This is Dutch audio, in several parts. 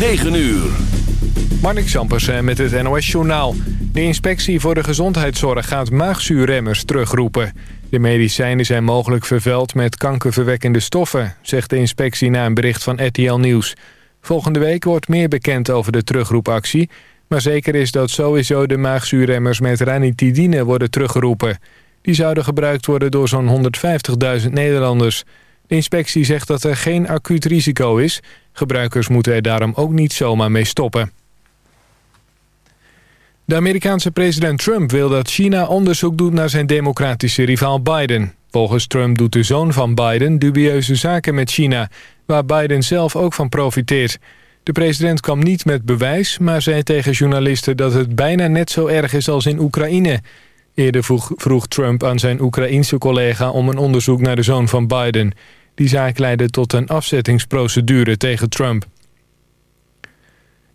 9 uur. Marnik Sampersen met het NOS-journaal. De inspectie voor de gezondheidszorg gaat maagzuurremmers terugroepen. De medicijnen zijn mogelijk vervuild met kankerverwekkende stoffen... zegt de inspectie na een bericht van RTL Nieuws. Volgende week wordt meer bekend over de terugroepactie... maar zeker is dat sowieso de maagzuurremmers met ranitidine worden teruggeroepen. Die zouden gebruikt worden door zo'n 150.000 Nederlanders... De inspectie zegt dat er geen acuut risico is. Gebruikers moeten er daarom ook niet zomaar mee stoppen. De Amerikaanse president Trump wil dat China onderzoek doet naar zijn democratische rivaal Biden. Volgens Trump doet de zoon van Biden dubieuze zaken met China... waar Biden zelf ook van profiteert. De president kwam niet met bewijs, maar zei tegen journalisten... dat het bijna net zo erg is als in Oekraïne. Eerder vroeg, vroeg Trump aan zijn Oekraïense collega... om een onderzoek naar de zoon van Biden... Die zaak leidde tot een afzettingsprocedure tegen Trump.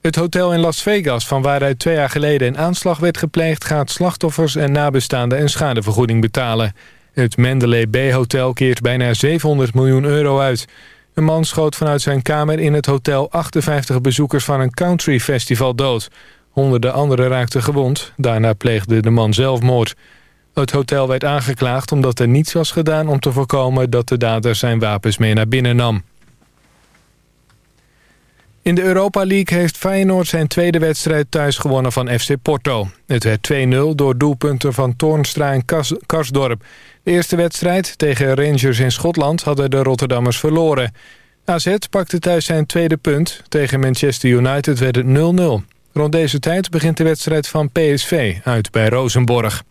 Het hotel in Las Vegas, van waaruit twee jaar geleden een aanslag werd gepleegd... gaat slachtoffers en nabestaanden een schadevergoeding betalen. Het Mendeley Bay Hotel keert bijna 700 miljoen euro uit. Een man schoot vanuit zijn kamer in het hotel 58 bezoekers van een country festival dood. Honderden anderen raakten gewond. Daarna pleegde de man zelfmoord. Het hotel werd aangeklaagd omdat er niets was gedaan om te voorkomen dat de dader zijn wapens mee naar binnen nam. In de Europa League heeft Feyenoord zijn tweede wedstrijd thuis gewonnen van FC Porto. Het werd 2-0 door doelpunten van Toornstra en Karsdorp. De eerste wedstrijd tegen Rangers in Schotland hadden de Rotterdammers verloren. AZ pakte thuis zijn tweede punt. Tegen Manchester United werd het 0-0. Rond deze tijd begint de wedstrijd van PSV uit bij Rosenborg.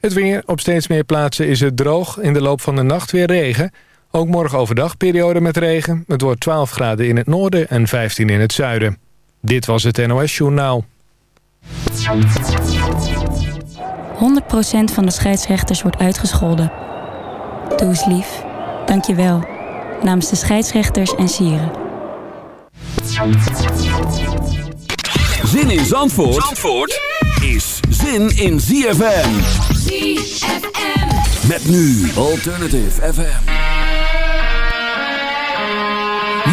Het weer. Op steeds meer plaatsen is het droog. In de loop van de nacht weer regen. Ook morgen overdag periode met regen. Het wordt 12 graden in het noorden en 15 in het zuiden. Dit was het NOS Journaal. 100% van de scheidsrechters wordt uitgescholden. Doe eens lief. Dank je wel. Namens de scheidsrechters en sieren. Zin in Zandvoort, Zandvoort? Zin in ZFM. ZFM. Met nu Alternative FM.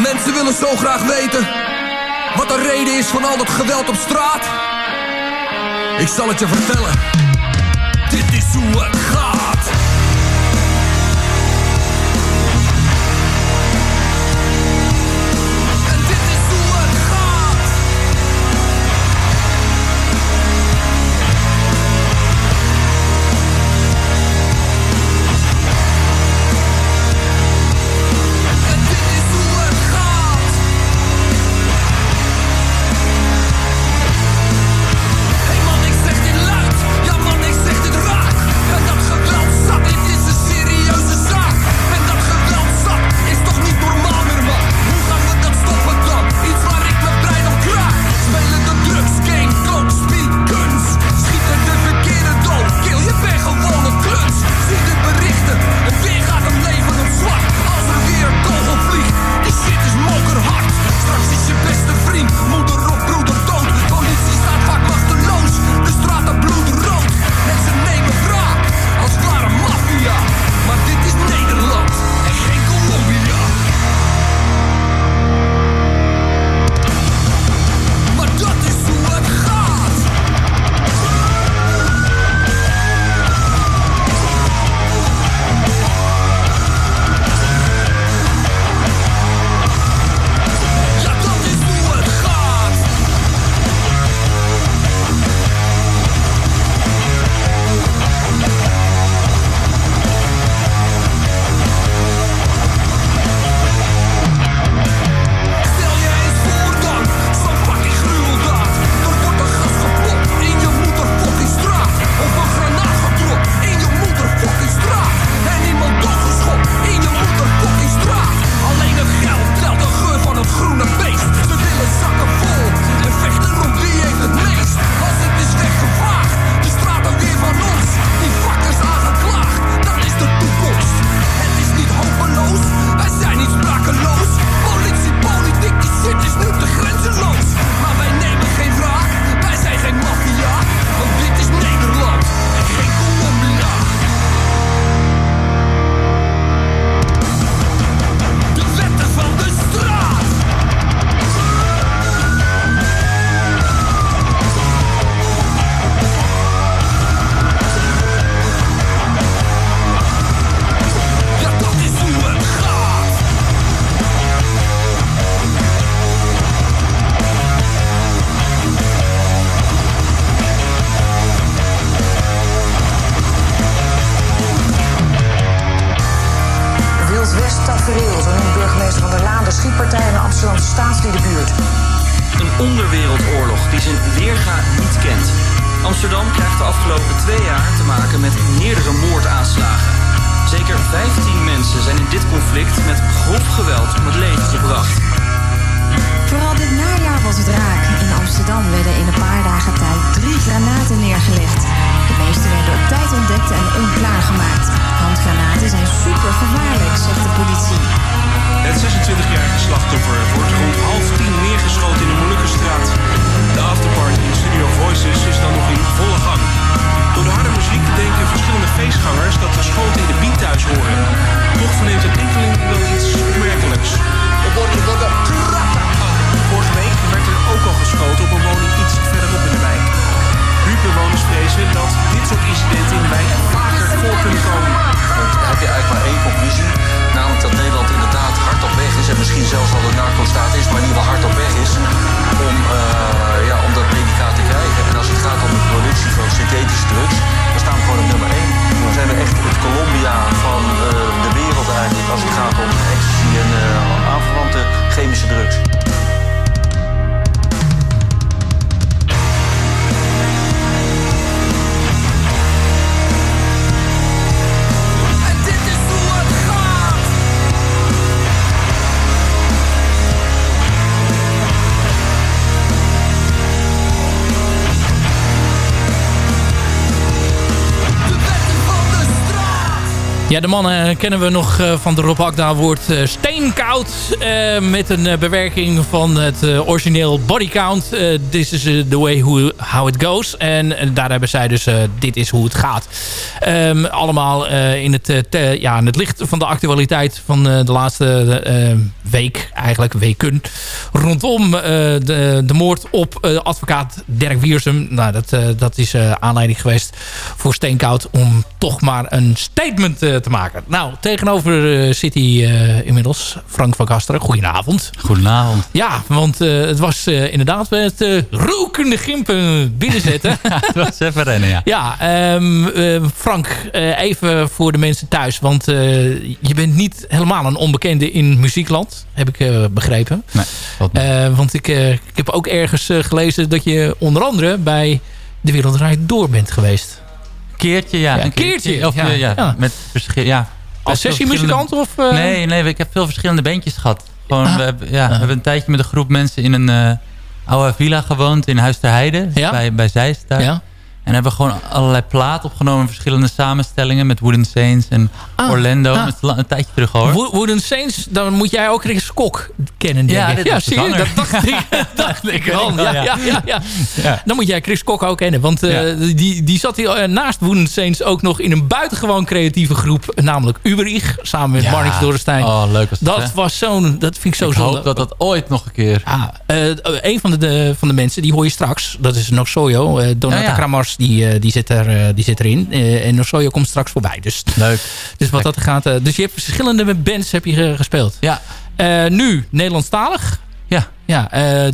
Mensen willen zo graag weten wat de reden is van al dat geweld op straat. Ik zal het je vertellen. Dit is hoe het 15 mensen zijn in dit conflict met grof geweld om het leven gebracht. Vooral dit najaar was het raak. In Amsterdam werden in een paar dagen tijd drie granaten neergelegd. De meeste werden op tijd ontdekt en onklaar gemaakt. Handgranaten zijn super gevaarlijk, zegt de politie. Het 26-jarige slachtoffer wordt rond half tien neergeschoten in de Molukkenstraat. De afterparty in Studio Voices is dan nog in volle gang. Door de harde muziek denken verschillende feestgangers dat de schoten in de beat thuis horen. Toch verneemt een enkeling wel iets opmerkelijks. Er Vorige week werd er ook al geschoten op een woning iets verderop in de wijk. Buurtbewoners vrezen dat dit soort incidenten in de wijk vaker voor kunnen komen. Heb je eigenlijk maar één conclusie. Namelijk dat Nederland inderdaad hard op weg is. En misschien zelfs al een narco-staat is, maar in ieder geval hard op weg is. Om, uh, ja, om dat medicaat te krijgen. En als het gaat om de van synthetische drugs, dan staan we gewoon op nummer één. Dan zijn we echt het Colombia van uh, de wereld eigenlijk. Als het gaat om ecstasy en uh, aanverwante chemische drugs. Ja, de mannen kennen we nog van de Rob Akda woord steenkoud. Uh, met een bewerking van het origineel Body Count. This is the way how it goes. En daar hebben zij dus Dit is hoe het gaat. Um, allemaal in, het, ja, in het licht van de actualiteit van de laatste week. Eigenlijk weken. Rondom de, de moord op advocaat Dirk Wiersum. Nou, dat, dat is aanleiding geweest voor Steenkoud om toch maar een statement te maken. Nou, tegenover zit hij uh, inmiddels Frank van Kasteren. Goedenavond. Goedenavond. Ja, want het was inderdaad met rokende gimpen binnenzetten. het was even rennen, ja. Ja, um, Frank, even voor de mensen thuis. Want je bent niet helemaal een onbekende in muziekland, heb ik begrepen. Nee, want ik, ik heb ook ergens gelezen dat je onder andere bij De Wereld Draait Door bent geweest keertje, ja. een keertje. keertje. Of, ja. ja. Met verschil, ja. Als sessiemuzikant? Of. Nee, nee, ik heb veel verschillende bandjes gehad. Gewoon, ah. we, hebben, ja, ah. we hebben een tijdje met een groep mensen in een oude villa gewoond in Huis ter Heide. Bij, bij Zeist daar. Ja. En hebben gewoon allerlei platen opgenomen. Verschillende samenstellingen met Wooden Saints en ah, Orlando. Ah. Een, een tijdje terug hoor. Wo Wooden Saints, dan moet jij ook Chris Kok kennen. Ja, denk ik. ja zie je, dat dacht ik, dacht ik wel. Ja, ja, ja, ja, ja. Dan moet jij Chris Kok ook kennen. Want uh, die, die zat hier, uh, naast Wooden Saints ook nog in een buitengewoon creatieve groep. Namelijk Uberich, samen met ja. Marnix Dorenstein. Oh, leuk was dat. Dat was zo'n, dat vind ik zo Ik hoop dat dat ooit nog een keer... Ah, uh, een van de, de, van de mensen, die hoor je straks. Dat is Noxoyo. Uh, Donata ja, ja. Kramars, die, die zit er, die zit erin. Uh, en Nosoyo komt straks voorbij. Dus, Leuk. Dus wat dat gaat. Dus je hebt verschillende bands heb je gespeeld. Ja. Nu Nederlandstalig. Ja. ja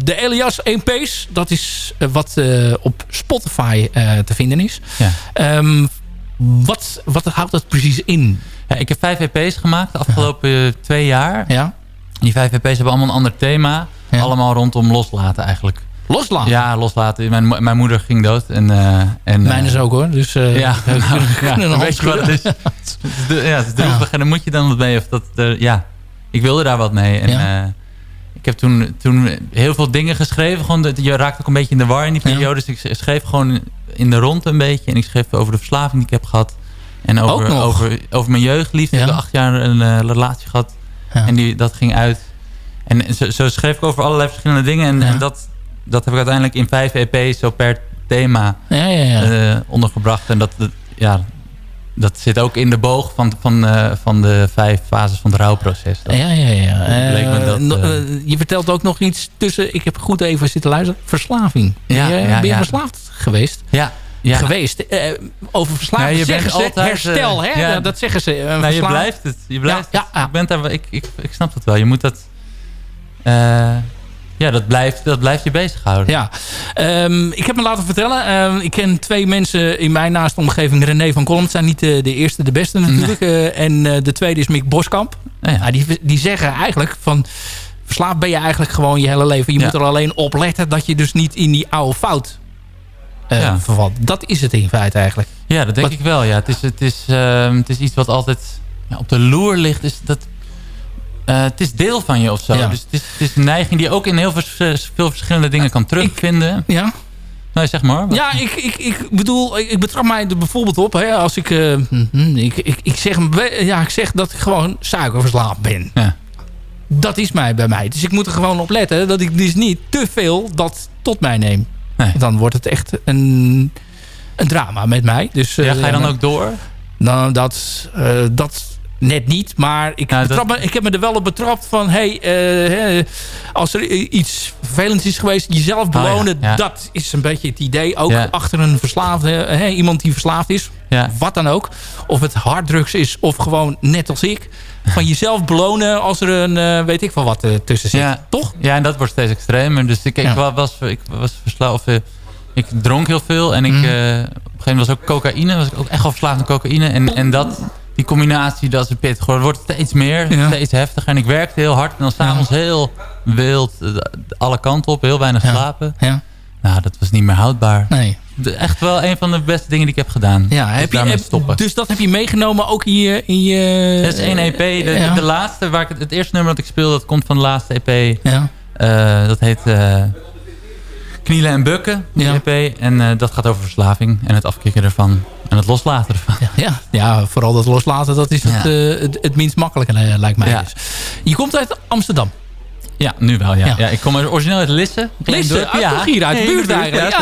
de Elias 1P's. Dat is wat op Spotify te vinden is. Ja. Um, wat, wat houdt dat precies in? Ja, ik heb vijf EP's gemaakt de afgelopen ja. twee jaar. Ja. Die vijf EP's hebben allemaal een ander thema. Allemaal rondom loslaten eigenlijk. Loslaten? Ja, loslaten. Mijn, mijn moeder ging dood. En, uh, en, Mijn is ook hoor. Dus, uh, ja, we nou, kunnen ja, een weet je wat het is? ja, het is droevig. En dan moet je dan wat mee. Of dat, uh, ja, ik wilde daar wat mee. En, ja. ik heb toen, toen heel veel dingen geschreven. Gewoon, je raakt ook een beetje in de war in die periode. Ja. Dus ik schreef gewoon in de rond een beetje. En ik schreef over de verslaving die ik heb gehad. En over, over, over mijn jeugdliefde. Ik heb acht jaar een relatie gehad. En die, dat ging uit. En zo, zo schreef ik over allerlei verschillende dingen. En, en dat dat heb ik uiteindelijk in vijf EP's zo per thema ja, ja, ja. Uh, ondergebracht. En dat, dat, ja, dat zit ook in de boog van, van, uh, van de vijf fases van het rouwproces. Dat, ja, ja, ja. Dat, no, je vertelt ook nog iets tussen, ik heb goed even zitten luisteren, verslaving. Ja, ben je, ja, ben je ja. verslaafd geweest? Ja. Ja. geweest. Uh, over verslaving ja, je zeggen ze altijd, herstel. hè? Ja, dat zeggen ze. Uh, nou, je blijft het. Je blijft ja, het. Ik, ben daar, ik, ik, ik snap dat wel. Je moet dat... Uh, ja, dat blijft, dat blijft je bezighouden. Ja, um, ik heb me laten vertellen. Um, ik ken twee mensen in mijn naaste omgeving. René van Kolm. Het zijn niet de, de eerste, de beste natuurlijk. Nee. Uh, en uh, de tweede is Mick Boskamp. Ja, ja. die, die zeggen eigenlijk van... verslaafd ben je eigenlijk gewoon je hele leven. Je moet er alleen op letten dat je dus niet in die oude fout uh, vervalt. Dat is het in feite eigenlijk. Ja, dat denk ik wel. Ja. Het, is, het, is, ehm, het is iets wat altijd ja, op de loer ligt. Is dat, uh, het is deel van je of zo. Dus het is, het is, een neiging die je ook in heel veel, veel verschillende dingen kan terugvinden. Ik, ja. Nee, zeg maar. Ja, ik, ik, ik bedoel, ik, betrap mij er bijvoorbeeld op. Hè, als ik, uh, ik, ik, ik, zeg, ja, ik zeg dat ik gewoon suikerverslaafd ben. Ja. Dat is mij bij mij. Dus ik moet er gewoon op letten dat ik dus niet te veel dat tot mij neem. Nee. Dan wordt het echt een, een drama met mij. Dus, ja, ga je dan ook door? Nou, dat, uh, dat net niet. Maar ik, me, ik heb me er wel op betrapt van... Hey, uh, als er iets vervelends is geweest, jezelf oh belonen. Dat is een beetje het idee. Ook achter een verslaafde, iemand die verslaafd is. Wat dan ook. Of het harddrugs is of gewoon net als ik. Van jezelf belonen als er een, uh, weet ik van wat tussen zit. Toch? Ja, en dat wordt steeds extremer. Dus ik, ik was, ik was verslaafd... Ik dronk heel veel en ik, mm. op een gegeven moment was ook cocaïne. Was ik ook echt al verslaafd aan cocaïne. En, en dat die combinatie, dat is een pit. Gewoon wordt steeds meer, steeds heftiger. En ik werkte heel hard en dan s'avonds ja. heel wild, eh, alle kanten op, heel weinig slapen. Ja. Nou, dat was niet meer houdbaar. Nee. Echt wel een van de beste dingen die ik heb gedaan. Ja, heb je, heb, stoppen. Dus dat heb je meegenomen ook in je... In je dat is één EP. De, de, laatste, waar ik, het, het eerste nummer dat ik speel, dat komt van de laatste EP. Ja. Uh, dat heet... Uh, Knielen en bukken, die ja. EP. En uh, dat gaat over verslaving en het afkicken ervan. En het loslaten ervan. Ja, ja vooral dat loslaten, dat is het, uh, het, het, minst makkelijke, uh, lijkt mij. Dus. Je komt uit Amsterdam. Ja, nu wel, ja. ja. ik kom origineel uit Lisse. Lisse? Ah, ja, hier uit de buurt eigenlijk.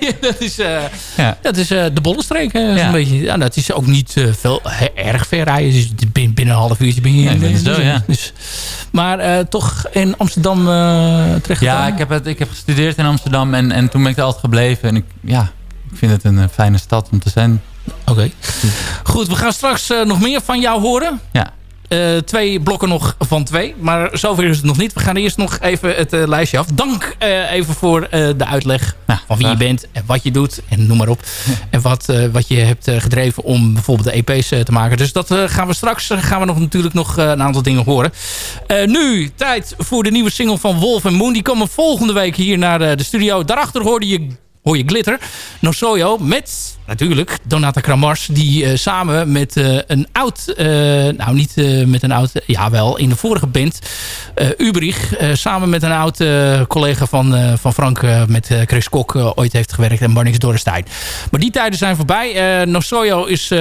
Ja. dat is, uh, ja. dat is uh, de Bollenstreek. Uh, ja. Een beetje, ja, dat is ook niet veel erg ver rijden. Dus binnen, binnen een half uurtje ben je... Ja, zo, ja. Dus, maar toch in Amsterdam terecht Ja, ik heb, het, ik heb gestudeerd in Amsterdam en, en toen ben ik er altijd gebleven. En ik, ja, ik vind het een fijne stad om te zijn. Oké. Goed, we gaan straks nog meer van jou horen. Ja. Uh, twee blokken nog van twee. Maar zover is het nog niet. We gaan eerst nog even het uh, lijstje af. Dank even voor de uitleg nou, van wie je bent en wat je doet. En noem maar op. en wat, wat je hebt gedreven om bijvoorbeeld de EP's te maken. Dus dat gaan we straks gaan we nog natuurlijk nog een aantal dingen horen. nu tijd voor de nieuwe single van Wolf en Moon. Die komen volgende week hier naar de studio. Daarachter hoorde je hoor je Glitter. Nosoyo met natuurlijk Donata Kramars. Die uh, samen met een oud... Nou, niet met een oud... ja, wel in de vorige band. Ubrich. samen met een oud collega van, van Frank... met Chris Kok ooit heeft gewerkt. En Marnix Dorrestein. Maar die tijden zijn voorbij. Nosoyo is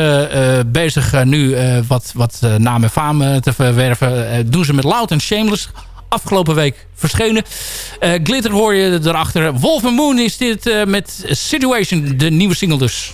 bezig nu wat, wat naam en faam te verwerven. doen ze met Loud en Shameless afgelopen week verschenen. Uh, Glitter hoor je erachter. Wolf and Moon is dit met Situation, de nieuwe single dus.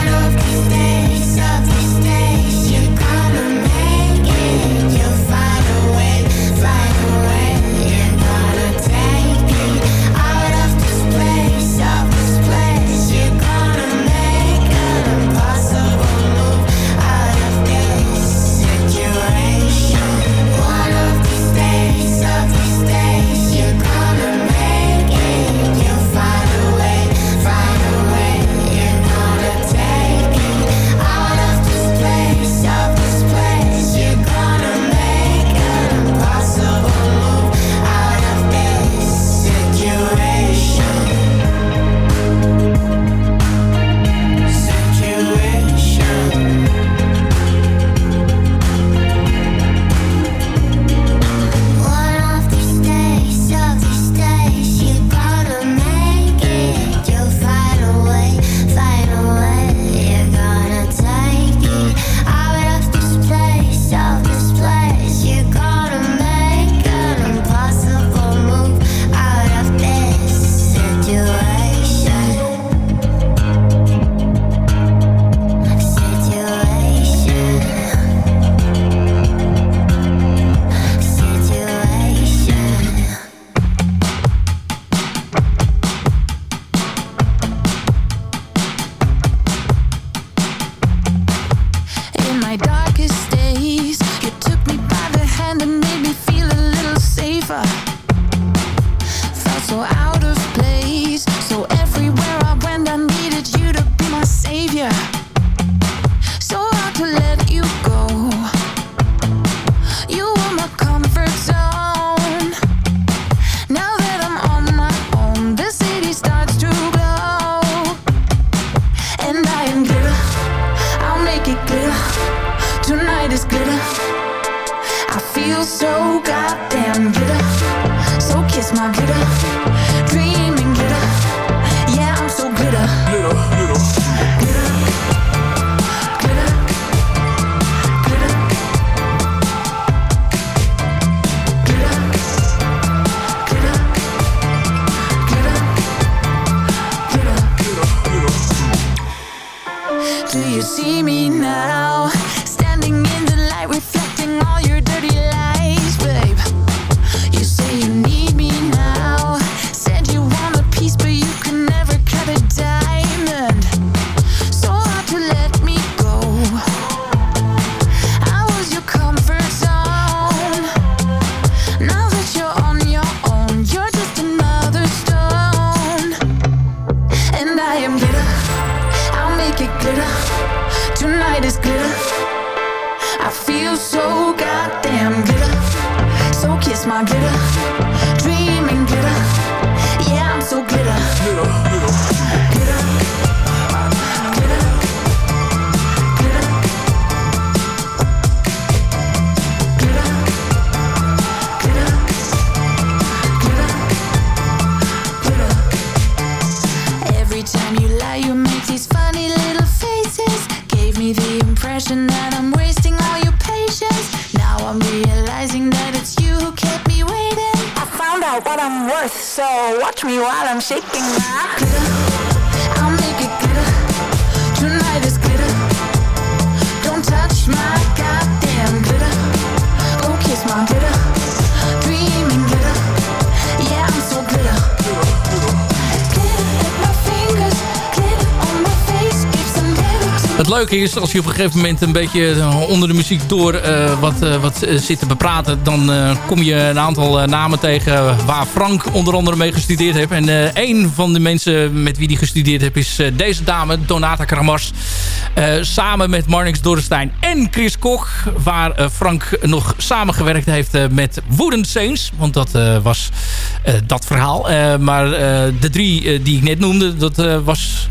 So everywhere I went, I needed you to be my savior. Wasting all your patience. Now I'm realizing that it's you who kept me waiting. I found out what I'm worth, so watch me while I'm shaking my glitter. I'll make it glitter. Tonight is glitter. Don't touch my goddamn glitter. Go kiss my glitter. Dreaming glitter. Yeah, I'm so glitter. Leuke is, als je op een gegeven moment een beetje eh, onder de muziek door uh, wat, uh, wat zit te bepraten... dan kom je een aantal namen tegen waar Frank onder andere mee gestudeerd heeft. En een van de mensen met wie die gestudeerd heeft is deze dame, Donata Kramars. samen met Marnix Dorrestein en Chris Kok. Waar Frank nog samengewerkt heeft met Wooden Saints. Want dat was dat verhaal. maar de drie die ik net noemde, dat was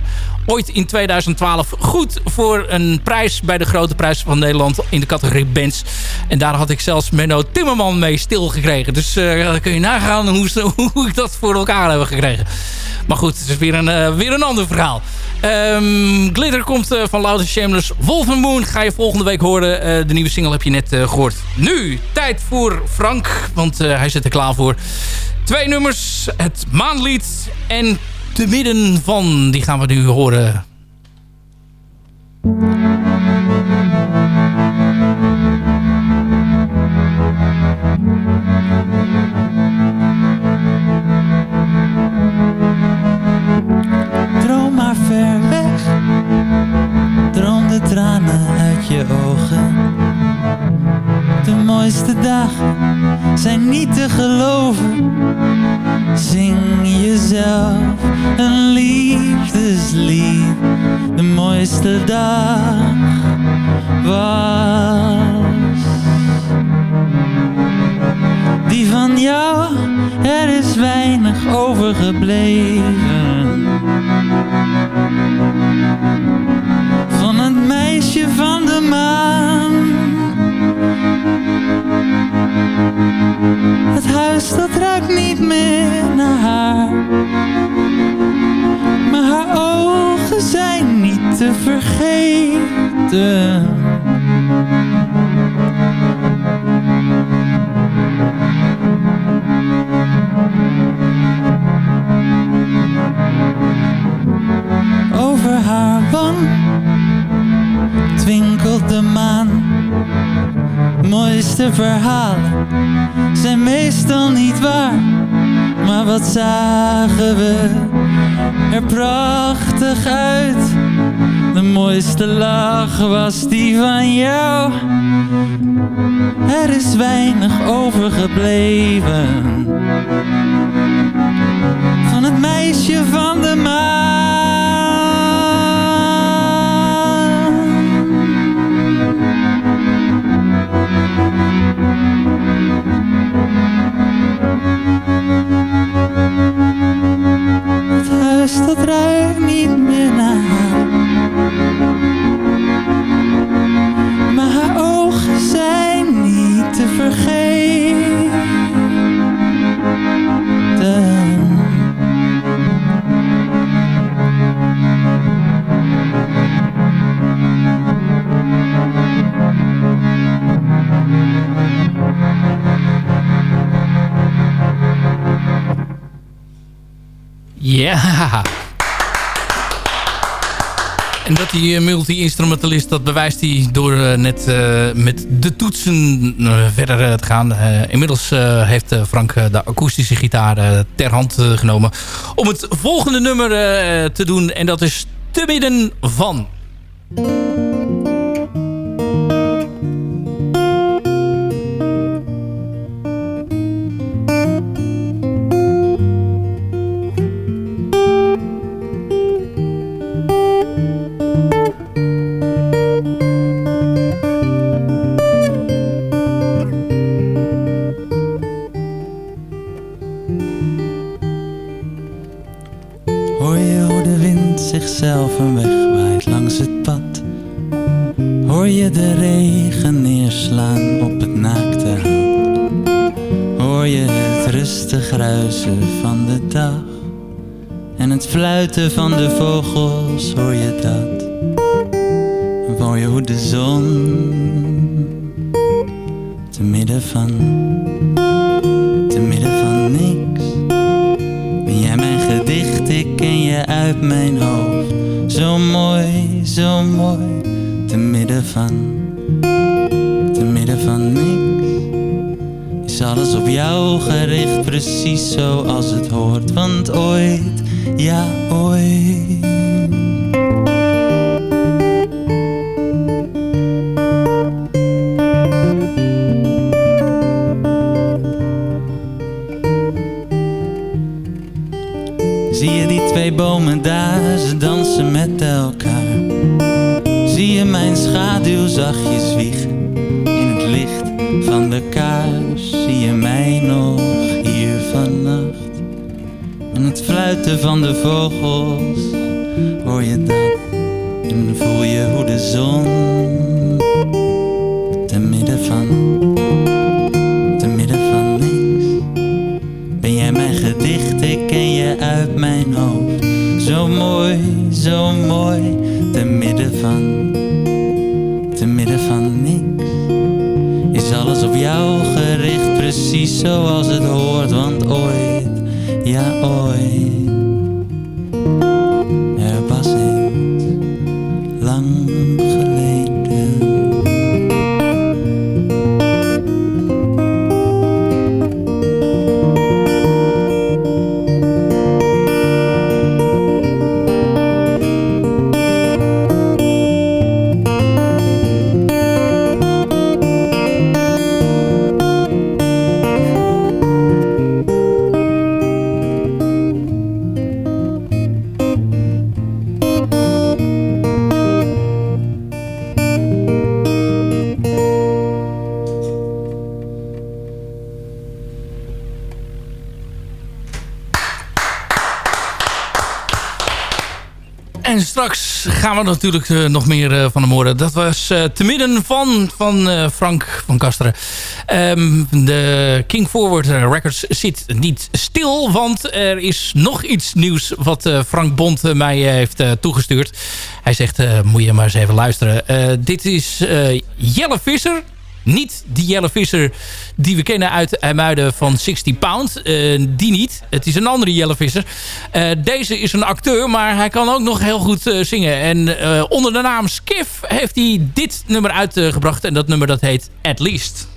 ooit in 2012 goed voor een prijs bij de Grote Prijs van Nederland in de categorie bands. En daar had ik zelfs Menno Timmerman mee stilgekregen. Dus uh, kun je nagaan hoe, hoe ik dat voor elkaar heb gekregen. Maar goed, het is weer een, uh, weer een ander verhaal. Um, Glitter komt uh, van Louder Shameless. Wolf Moon ga je volgende week horen. de nieuwe single heb je net gehoord. Nu, tijd voor Frank, want hij zit er klaar voor. Twee nummers, het maanlied en te midden van. Die gaan we nu horen. Droom maar ver weg. Droom de tranen uit je ogen. De mooiste dagen zijn niet te geloven. Zing een De mooiste dag was die van jou. Er is weinig overgebleven van het meisje van de maan. Het huis dat ruikt niet meer naar haar. Zijn niet te vergeten. Over haar wang twinkelt de maan. Mooiste verhalen zijn meestal niet waar. Maar wat zagen we er prachtig uit. De mooiste lach was die van jou. Er is weinig overgebleven van het meisje van de maan. huis, dat ruikt niet meer naar. Maar haar ogen zijn niet te vergeten. Ja. En dat hij eh, multi-instrumentalist, dat bewijst hij door uh, net uh, met de toetsen verder te gaan. inmiddels heeft Frank de akoestische gitaar ter hand genomen om het volgende nummer te doen. En dat is Te midden van. Zie je die twee bomen daar, ze dansen met elkaar. Zie je mijn schaduw zachtjes wiegen in het licht van de kaars. Zie je mij nog hier vannacht. En het fluiten van de vogels, hoor je dat? En voel je hoe de zon zo mooi, te midden van, te midden van niks. Is alles op jou gericht, precies zoals het hoort, want ooit, ja ooit. Natuurlijk uh, nog meer uh, van hem horen. Dat was uh, te midden van, van Frank van Kasteren. Um, de King Forward Records zit niet stil. Want er is nog iets nieuws wat Frank Bond mij heeft toegestuurd. Hij zegt, moet je maar eens even luisteren. dit is Jelle Visser. Niet die Jelle Visser die we kennen uit IJmuiden van 60 Pound. Uh, die niet. Het is een andere Jelle Visser. Uh, deze is een acteur, maar hij kan ook nog heel goed uh, zingen. En onder de naam Skiff heeft hij dit nummer uitgebracht. En dat nummer dat heet At Least.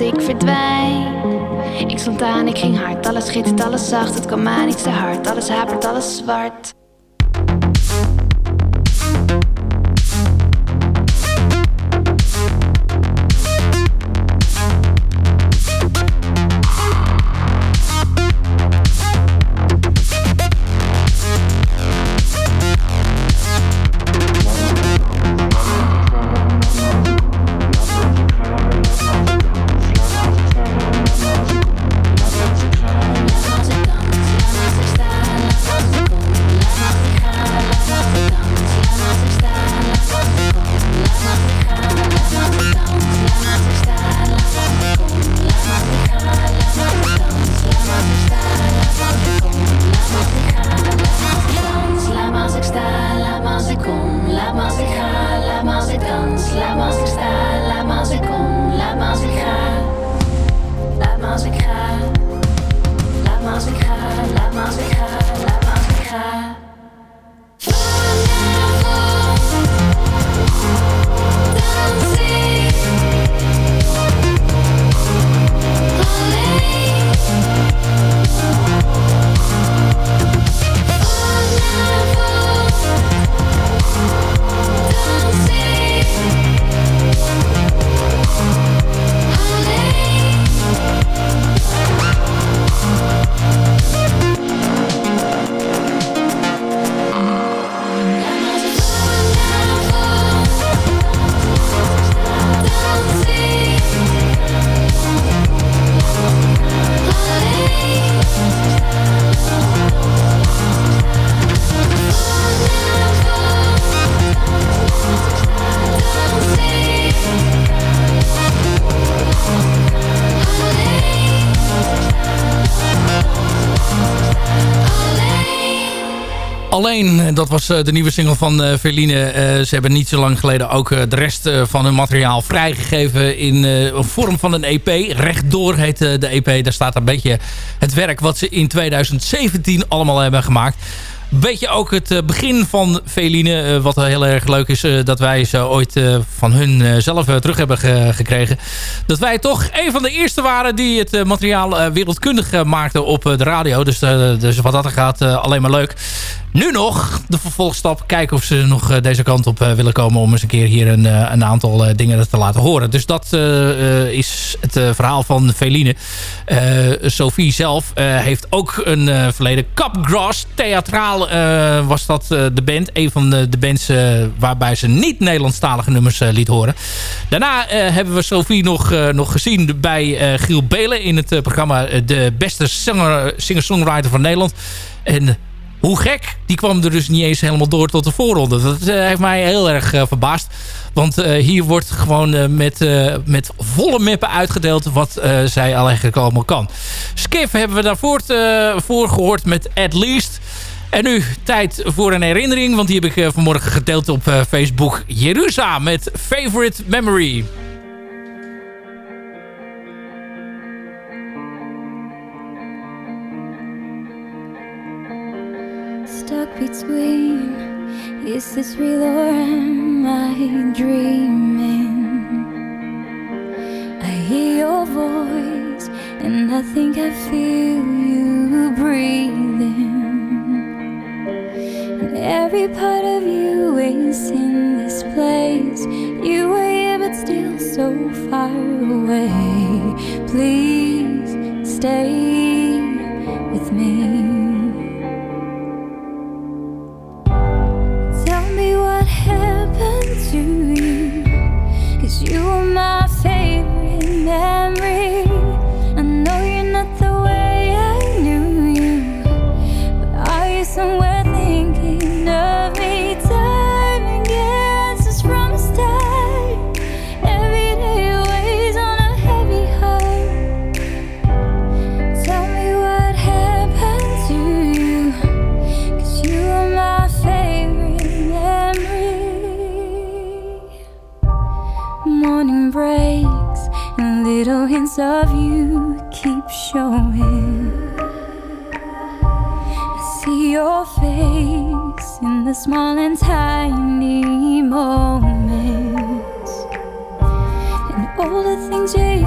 Ik verdwijn. Ik stond aan, ik ging hard, alles schittert, alles zacht. Het kwam aan, iets te hard, alles hapert, alles zwart. Alleen. Dat was de nieuwe single van uh, Verline. ze hebben niet zo lang geleden ook de rest van hun materiaal vrijgegeven... in vorm van een EP. Rechtdoor heet de EP. Daar staat een beetje het werk wat ze in 2017 allemaal hebben gemaakt beetje ook het eh, begin van Veline. Uh, wat heel erg leuk is dat wij ze ooit van hun zelf terug hebben ge gekregen. Dat wij toch een van de eerste waren die het materiaal wereldkundig maakten op de radio. Dus, dus wat dat gaat alleen maar leuk. Nu nog de vervolgstap. Kijken of ze nog deze kant op willen komen. Om eens een keer hier een, een aantal dingen te laten horen. Dus dat is het verhaal van Veline. Sophie zelf heeft ook een verleden. Capgras, theatraal was dat de band. Een van de, de bands waarbij ze niet Nederlandstalige nummers liet horen. Daarna hebben we Sophie nog, nog gezien bij Giel Belen. In het programma De Beste Singer-Songwriter van Nederland. En hoe gek, die kwam er dus niet eens helemaal door tot de voorronde. Dat uh, heeft mij heel erg uh, verbaasd. Want uh, hier wordt gewoon met, met volle meppen uitgedeeld wat zij al eigenlijk allemaal kan. Skiff hebben we daarvoor voor gehoord met At Least. En nu tijd voor een herinnering, want die heb ik vanmorgen gedeeld op Facebook. Jeruzalem met Favorite Memory. Is this real or am I dreaming? I hear your voice and I think I feel you breathing. And every part of you is in this place. You were here but still so far away. Please stay of you keep showing. I see your face in the small and tiny moments. And all the things you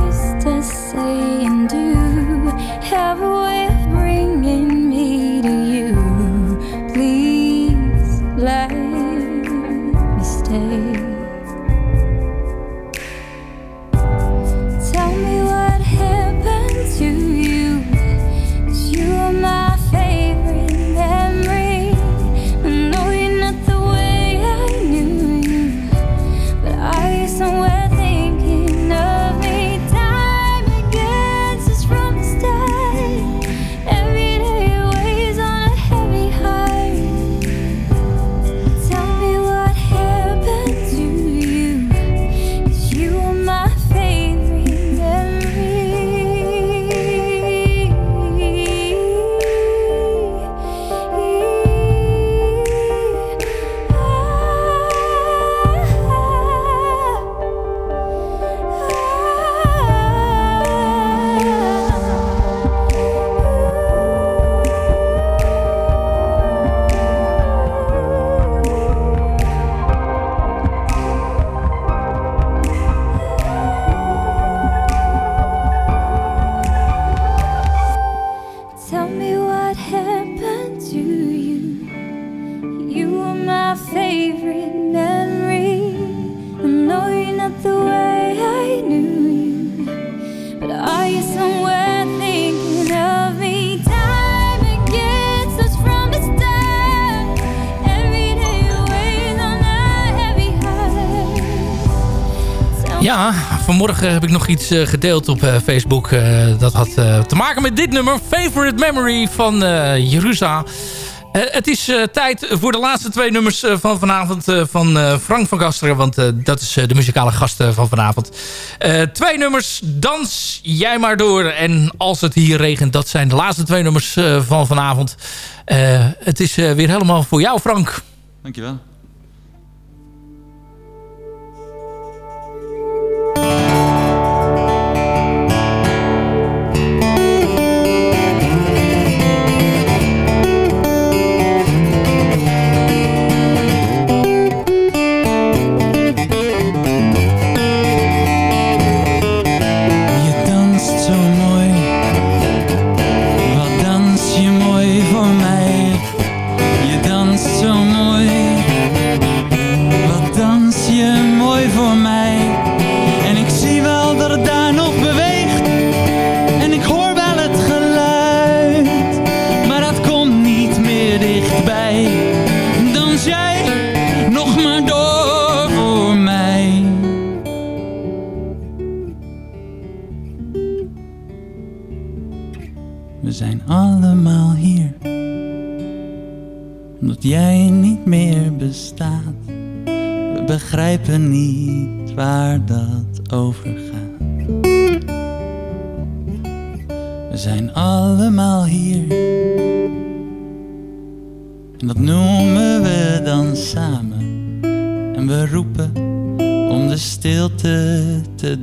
vanmorgen heb ik nog iets eh, gedeeld op eh, Facebook. Eh, dat had te maken met dit nummer. Favorite Memory van Jeruzalem. het is tijd voor de laatste twee nummers van vanavond van Frank van Gasteren. Want dat is de muzikale gast van vanavond. twee nummers, dans jij maar door. En als het hier regent, dat zijn de laatste twee nummers van vanavond. het is weer helemaal voor jou Frank. Dankjewel.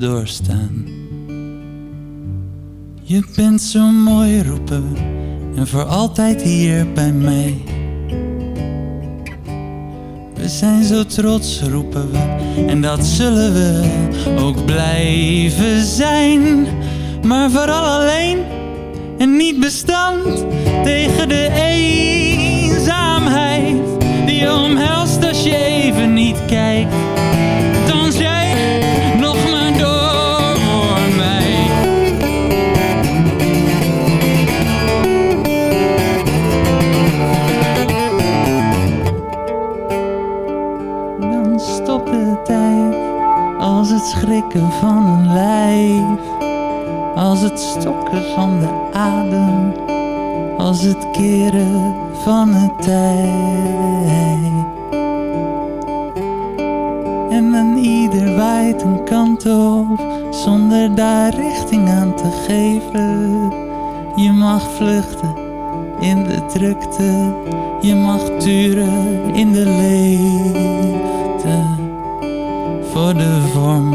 Doorstaan. Je bent zo mooi, roepen. En voor altijd hier bij mij. We zijn zo trots, roepen we, en dat zullen we ook blijven zijn. Maar vooral alleen en niet bestand tegen de eenzaamheid die je omhelst als je even niet kijkt. Als het keren van het tijd. En dan ieder waait een kant op, zonder daar richting aan te geven. Je mag vluchten in de drukte, je mag turen in de leegte. Voor de vorm,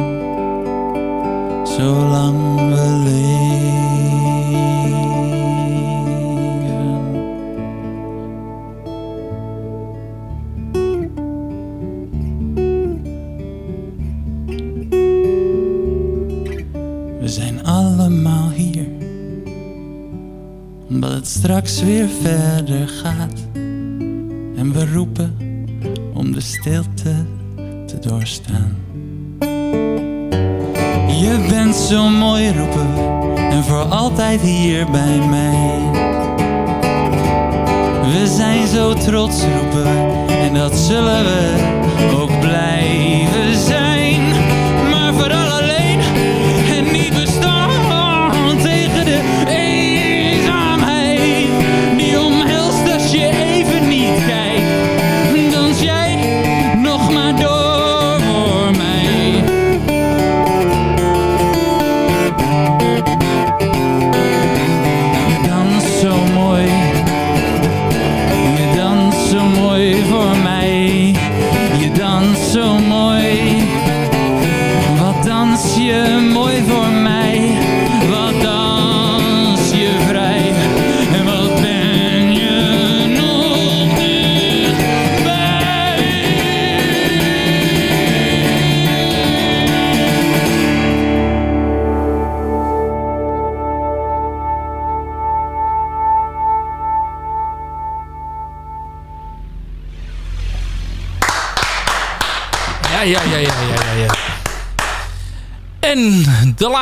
Je danst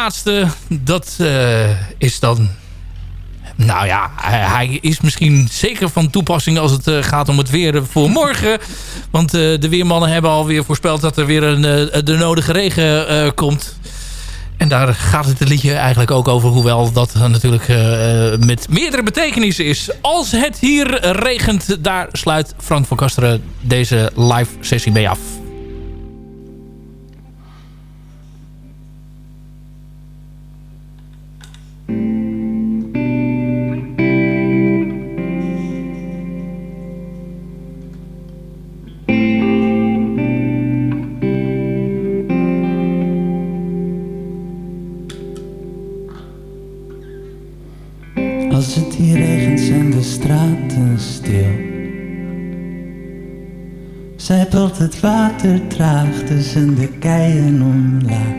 laatste, dat eh, is dan... Nou ja, hij, is misschien zeker van toepassing als het eh, gaat om het weer voor morgen. Want eh, de weermannen hebben alweer voorspeld dat er weer een, de nodige regen komt. En daar gaat het liedje eigenlijk ook over. Hoewel dat natuurlijk met meerdere betekenissen is. Als het hier regent, daar sluit Frank van Kasteren deze live sessie mee af. Zijpelt het water traag tussen de keien omlaag.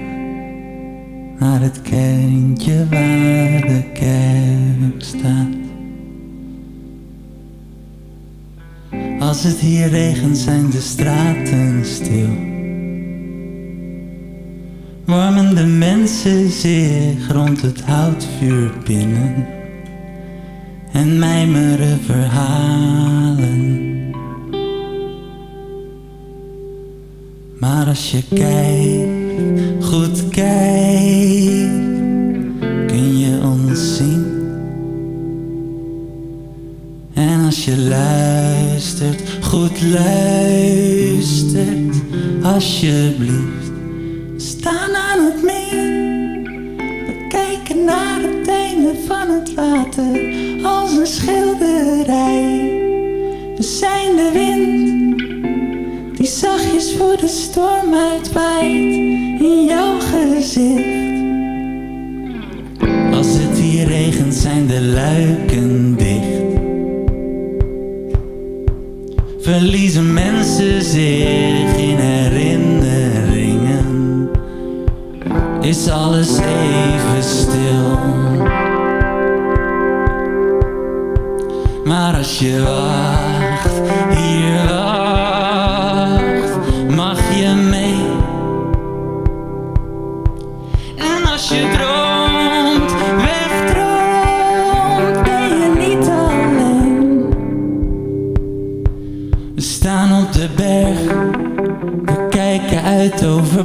Naar het kerntje waar de kerk staat. Als het hier regent zijn de straten stil. Warmen de mensen zich rond het houtvuur binnen. En mijmeren verhalen Maar als je kijkt, goed kijkt, kun je ons zien. En als je luistert, goed luistert, alsjeblieft, staan aan het meer. We kijken naar het einde van het water als een schilderij. We zijn de wind zachtjes voor de storm uitwaait in jouw gezicht. Als het hier regent zijn de luiken dicht. Verliezen mensen zich in herinneringen. Is alles even stil. Maar als je wacht, hier wacht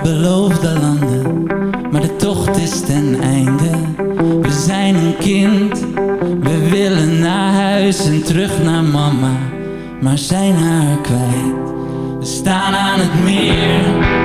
beloofde landen, maar de tocht is ten einde. We zijn een kind, we willen naar huis en terug naar mama, maar zijn haar kwijt. We staan aan het meer,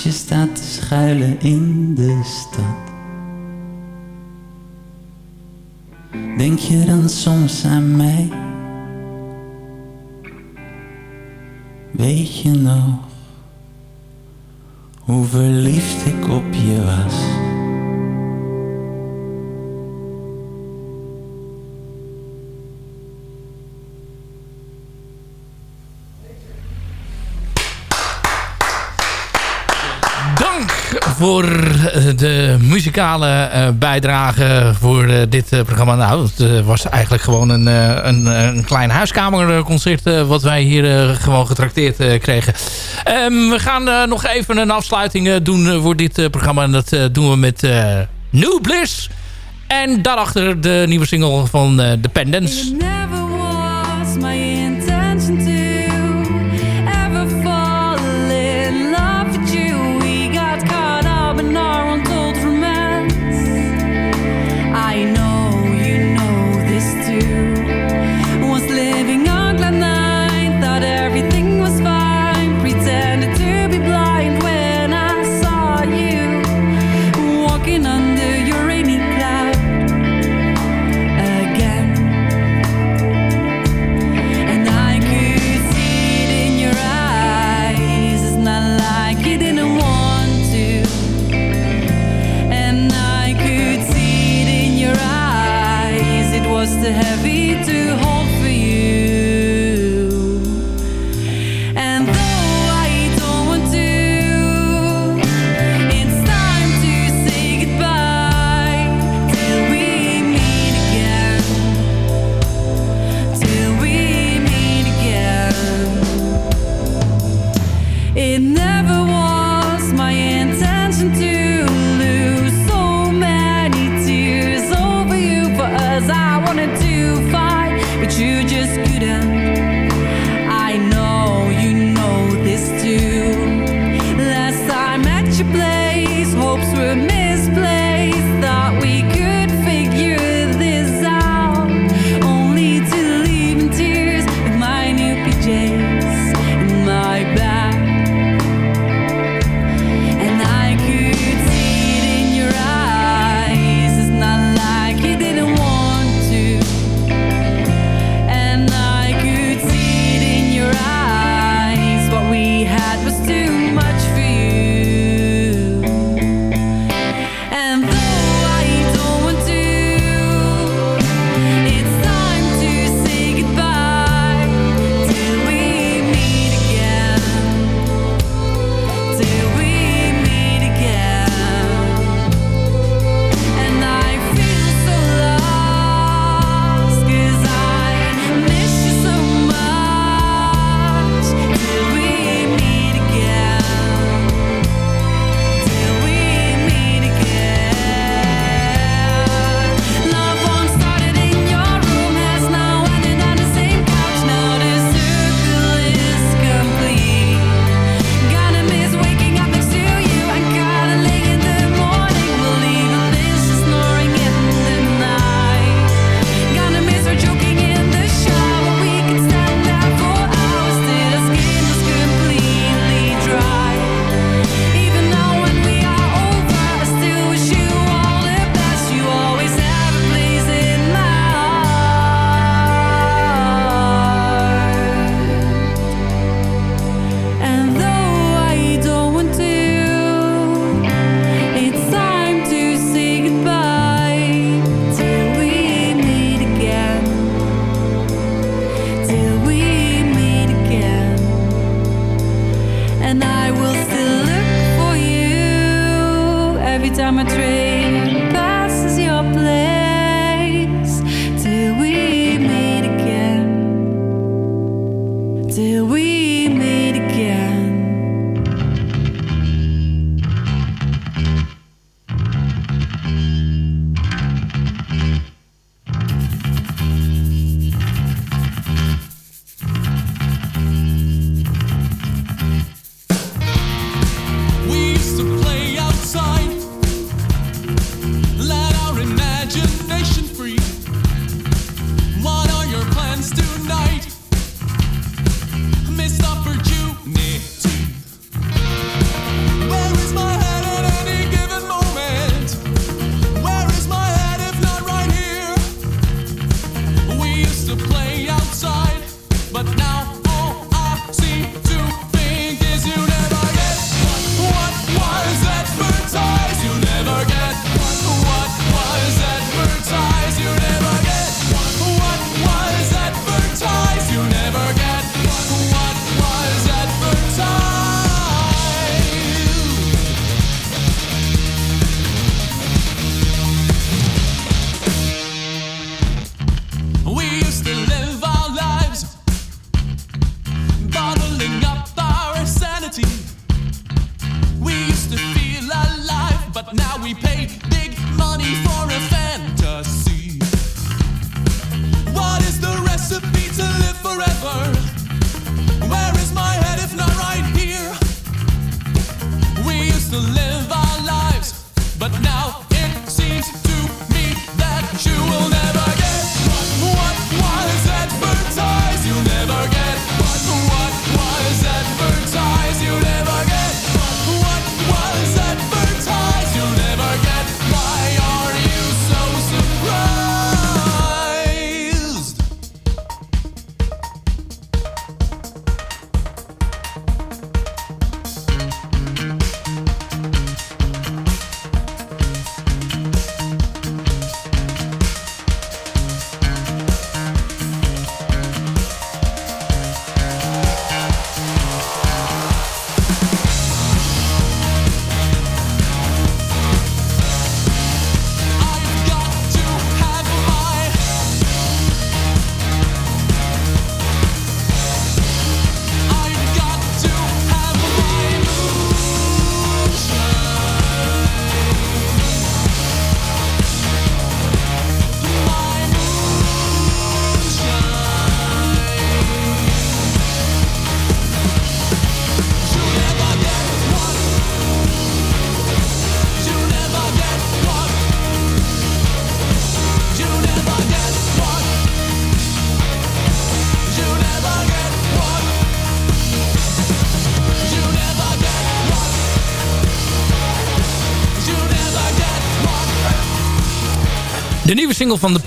Als je staat te schuilen in de stad. Denk je dan soms aan mij? Weet je nog voor eh, de muzikale uh, bijdrage voor uh, dit programma. Nou, het was eigenlijk gewoon een, een, een klein huiskamerconcert... wat wij hier gewoon getrakteerd kregen. Um, we gaan nog even een afsluiting doen voor dit programma. En dat doen we met New Bliss. En daarachter de nieuwe single van Dependence. Single van The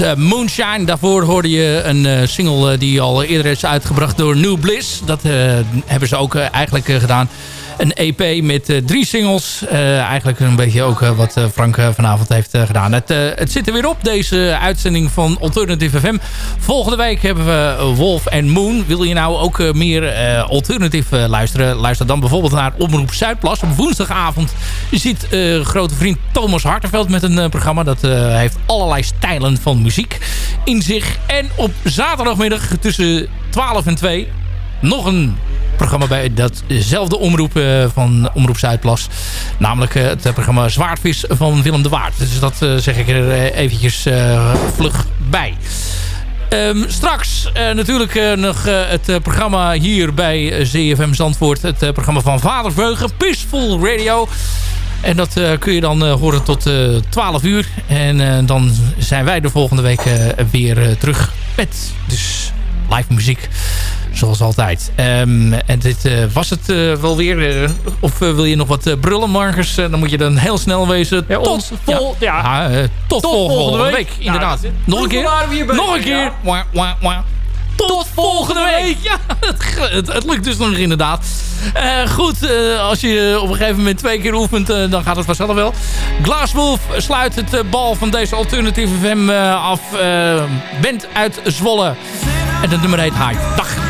uh, Moonshine. Daarvoor hoorde je een uh, single die al eerder is uitgebracht door New Bliss. Dat hebben ze ook eigenlijk gedaan een EP met uh, drie singles. Uh, eigenlijk een beetje ook uh, wat Frank vanavond heeft gedaan. Het, het zit er weer op, deze uitzending van Alternative FM. Volgende week hebben we Wolf en Moon. Wil je nou ook meer Alternative luisteren? Luister dan bijvoorbeeld naar Omroep Zuidplas. Op woensdagavond je ziet grote vriend Thomas Hartenveld met een programma. Dat heeft allerlei stijlen van muziek in zich. En op zaterdagmiddag tussen 12 en 2 nog een programma bij datzelfde omroep uh, van Omroep Zuidplas. Namelijk uh, het programma Zwaardvis van Willem de Waard. Dus dat uh, zeg ik er eventjes vlug bij. Um, straks natuurlijk nog het programma hier bij ZFM Zandvoort. Het programma van Vader Veugen, Peaceful Radio. En dat kun je dan horen tot 12 uur. En dan zijn wij de volgende week weer terug met dus live muziek. Zoals altijd. Um, en dit uh, was het uh, wel weer. Uh, of wil je nog wat brullen, Marcus? dan moet je dan heel snel wezen. Ja, tot, vol, ja. ja tot, tot, volgende, volgende week. week inderdaad. nog een keer. Nog een keer. Wah, wah, wah. Tot volgende week. Ja, het, het, lukt dus nog inderdaad. goed, als je op een gegeven moment twee keer oefent, dan gaat het vanzelf wel. Glasswolf sluit het bal van deze alternatieve FM af. bent uit Zwolle. En het nummer heet. Dag.